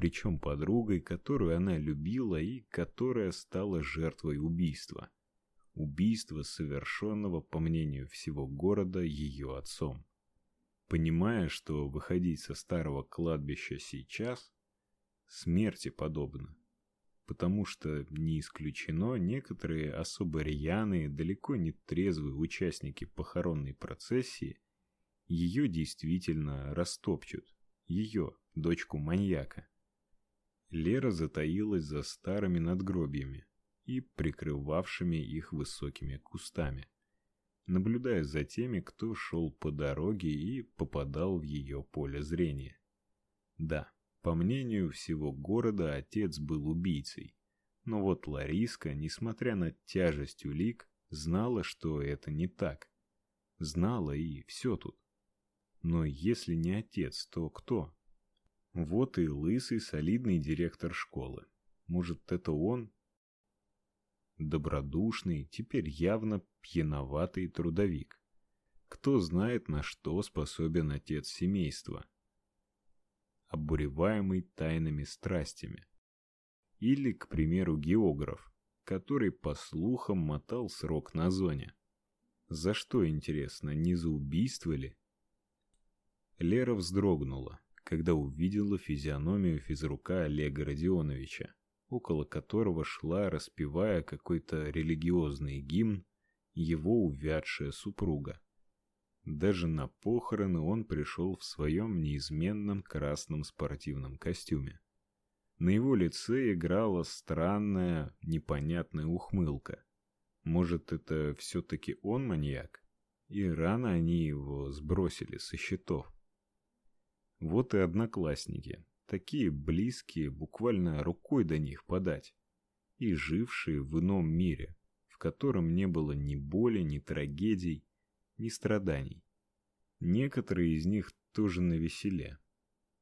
причем подругой, которую она любила и которая стала жертвой убийства. Убийства, совершенного, по мнению всего города, ее отцом. Понимая, что выходить со старого кладбища сейчас смерти подобно, потому что не исключено некоторые особо рьяные, далеко не трезвые участники похоронной процессии ее действительно растопчут, ее, дочку маньяка. Лера затаилась за старыми надгробиями и прикрывавшими их высокими кустами, наблюдая за теми, кто шел по дороге и попадал в ее поле зрения. Да, по мнению всего города, отец был убийцей. Но вот Лариска, несмотря на тяжесть улик, знала, что это не так. Знала и все тут. Но если не отец, то кто? Вот и лысый солидный директор школы. Может, это он? Добродушный, теперь явно пьяноватый трудовик. Кто знает, на что способен отец семейства обуреваемый тайными страстями. Или, к примеру, географ, который по слухам мотал срок на зоне. За что интересно, не за убийство ли? Лера вздрогнула, когда увидела физиономию физрука Олега Родионовича, около которого шла, распевая какой-то религиозный гимн, его увядшая супруга. Даже на похороны он пришел в своем неизменном красном спортивном костюме. На его лице играла странная, непонятная ухмылка. Может, это все таки он маньяк? И рано они его сбросили со счетов. Вот и одноклассники, такие близкие, буквально рукой до них подать, и жившие в ином мире, в котором не было ни боли, ни трагедий, ни страданий. Некоторые из них тоже на веселе.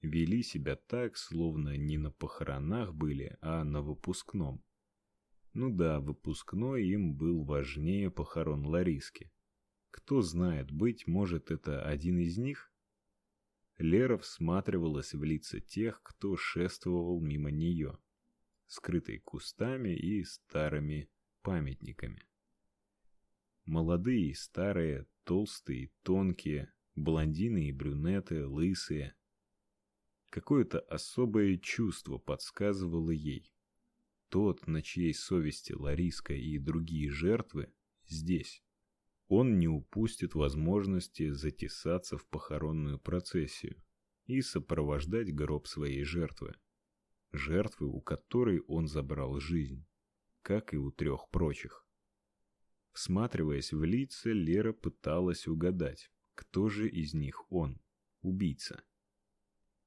Вели себя так, словно не на похоронах были, а на выпускном. Ну да, выпускной им был важнее похорон Лариски. Кто знает, быть может, это один из них? Лера всматривалась в лица тех, кто шествовал мимо нее, скрытой кустами и старыми памятниками. Молодые старые, толстые тонкие, блондины и брюнеты, лысые. Какое-то особое чувство подсказывало ей. Тот, на чьей совести Лариска и другие жертвы, здесь. Он не упустит возможности затесаться в похоронную процессию и сопровождать гроб своей жертвы. Жертвы, у которой он забрал жизнь, как и у трех прочих. Всматриваясь в лица, Лера пыталась угадать, кто же из них он, убийца.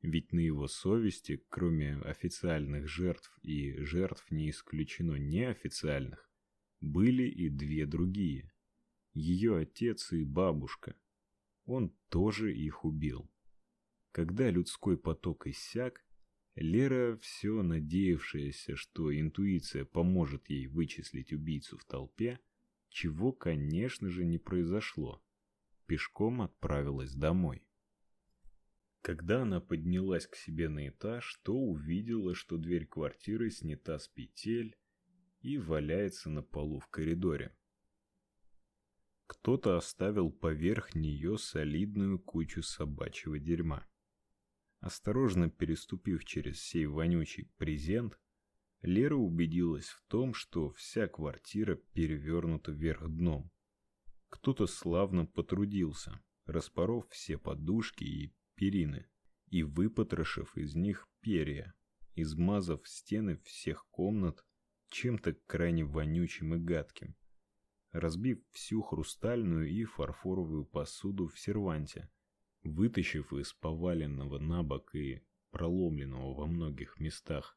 Ведь на его совести, кроме официальных жертв и жертв не исключено неофициальных, были и две другие. Ее отец и бабушка. Он тоже их убил. Когда людской поток иссяк, Лера, все надеявшаяся, что интуиция поможет ей вычислить убийцу в толпе, чего, конечно же, не произошло. Пешком отправилась домой. Когда она поднялась к себе на этаж, то увидела, что дверь квартиры снята с петель и валяется на полу в коридоре. Кто-то оставил поверх нее солидную кучу собачьего дерьма. Осторожно переступив через сей вонючий презент, Лера убедилась в том, что вся квартира перевернута вверх дном. Кто-то славно потрудился, распоров все подушки и перины и выпотрошив из них перья, измазав стены всех комнат чем-то крайне вонючим и гадким, разбив всю хрустальную и фарфоровую посуду в серванте, вытащив из поваленного на бок и проломленного во многих местах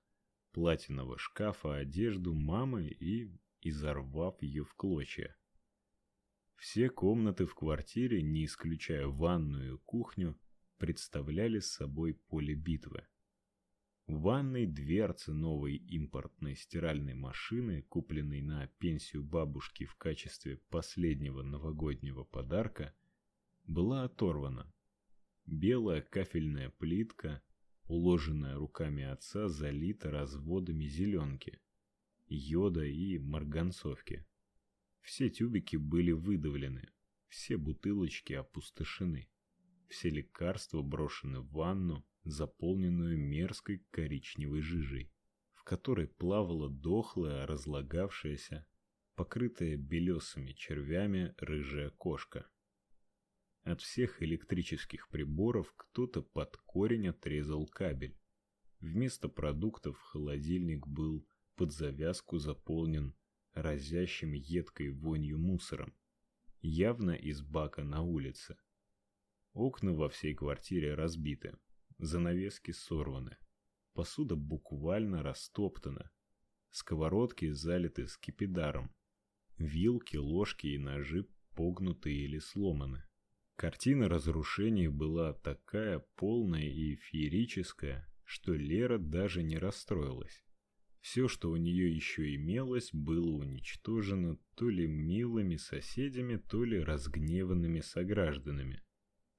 платинового шкафа одежду мамы и изорвав ее в клочья. Все комнаты в квартире, не исключая ванную и кухню, представляли собой поле битвы. В ванной дверцы новой импортной стиральной машины, купленной на пенсию бабушки в качестве последнего новогоднего подарка, была оторвана. Белая кафельная плитка, уложенная руками отца, залита разводами зеленки, йода и марганцовки. Все тюбики были выдавлены, все бутылочки опустошены, все лекарства брошены в ванну, заполненную мерзкой коричневой жижей, в которой плавала дохлая, разлагавшаяся, покрытая белесыми червями рыжая кошка. От всех электрических приборов кто-то под корень отрезал кабель. Вместо продуктов холодильник был под завязку заполнен разящим едкой вонью мусором, явно из бака на улице. Окна во всей квартире разбиты, занавески сорваны, посуда буквально растоптана, сковородки залиты скипидаром, вилки, ложки и ножи погнуты или сломаны. Картина разрушений была такая полная и феерическая, что Лера даже не расстроилась. Все, что у нее еще имелось, было уничтожено то ли милыми соседями, то ли разгневанными согражданами,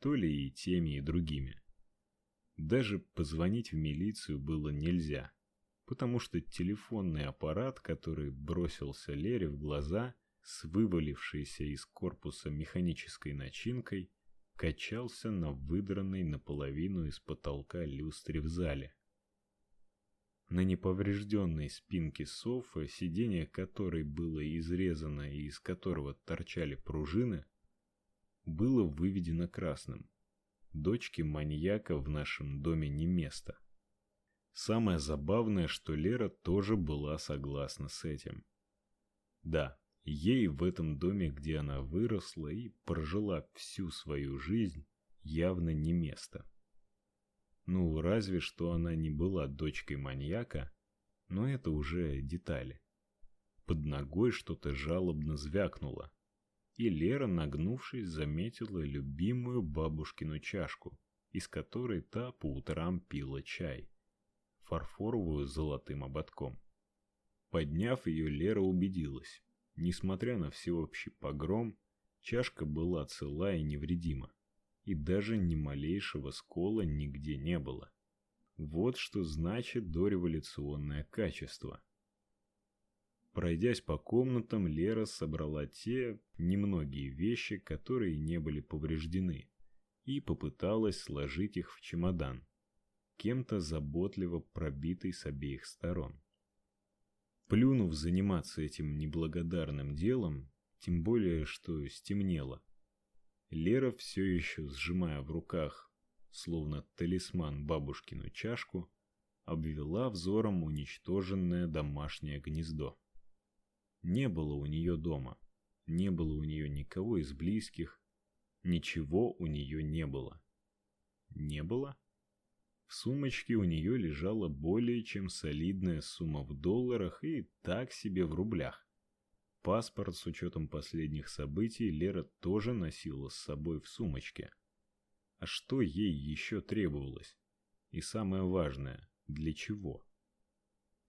то ли и теми, и другими. Даже позвонить в милицию было нельзя, потому что телефонный аппарат, который бросился Лере в глаза – с вывалившейся из корпуса механической начинкой качался на выдранной наполовину из потолка люстре в зале. На неповрежденной спинке софы, сиденье которой было изрезано и из которого торчали пружины, было выведено красным. Дочке маньяка в нашем доме не место. Самое забавное, что Лера тоже была согласна с этим. Да, Ей в этом доме, где она выросла и прожила всю свою жизнь, явно не место. Ну, разве что она не была дочкой маньяка, но это уже детали. Под ногой что-то жалобно звякнуло, и Лера, нагнувшись, заметила любимую бабушкину чашку, из которой та по утрам пила чай, фарфоровую с золотым ободком. Подняв ее, Лера убедилась, Несмотря на всеобщий погром, чашка была цела и невредима, и даже ни малейшего скола нигде не было. Вот что значит дореволюционное качество. Пройдясь по комнатам, Лера собрала те немногие вещи, которые не были повреждены, и попыталась сложить их в чемодан, кем-то заботливо пробитый с обеих сторон. Плюнув заниматься этим неблагодарным делом, тем более что стемнело, Лера все еще сжимая в руках, словно талисман бабушкину чашку, обвела взором уничтоженное домашнее гнездо. Не было у нее дома, не было у нее никого из близких, ничего у нее не было. Не было? В сумочке у нее лежала более чем солидная сумма в долларах и так себе в рублях. Паспорт с учетом последних событий Лера тоже носила с собой в сумочке. А что ей еще требовалось? И самое важное, для чего?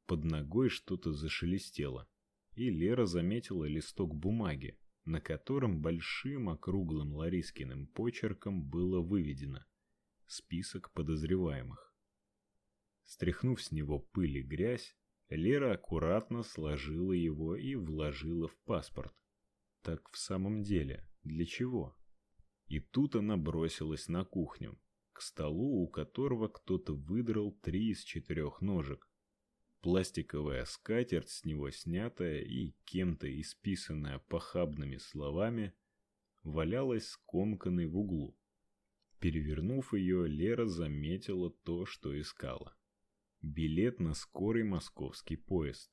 Под ногой что-то зашелестело, и Лера заметила листок бумаги, на котором большим округлым Ларискиным почерком было выведено список подозреваемых. Стряхнув с него пыль и грязь, Лера аккуратно сложила его и вложила в паспорт. Так в самом деле, для чего? И тут она бросилась на кухню, к столу, у которого кто-то выдрал три из четырех ножек. Пластиковая скатерть с него снятая и кем-то исписанная похабными словами валялась скомканной в углу. Перевернув ее, Лера заметила то, что искала. Билет на скорый московский поезд,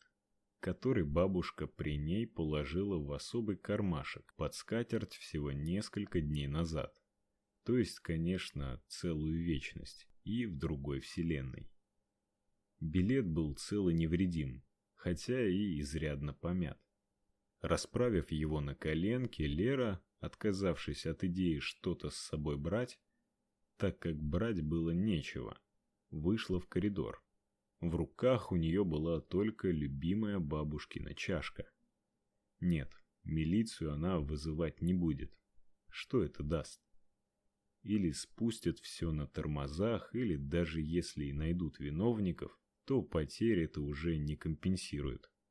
который бабушка при ней положила в особый кармашек под скатерть всего несколько дней назад. То есть, конечно, целую вечность и в другой вселенной. Билет был цел и невредим, хотя и изрядно помят. Расправив его на коленке, Лера, отказавшись от идеи что-то с собой брать, так как брать было нечего, вышла в коридор. В руках у нее была только любимая бабушкина чашка. Нет, милицию она вызывать не будет. Что это даст? или спустят все на тормозах, или даже если и найдут виновников, то потерь это уже не компенсирует.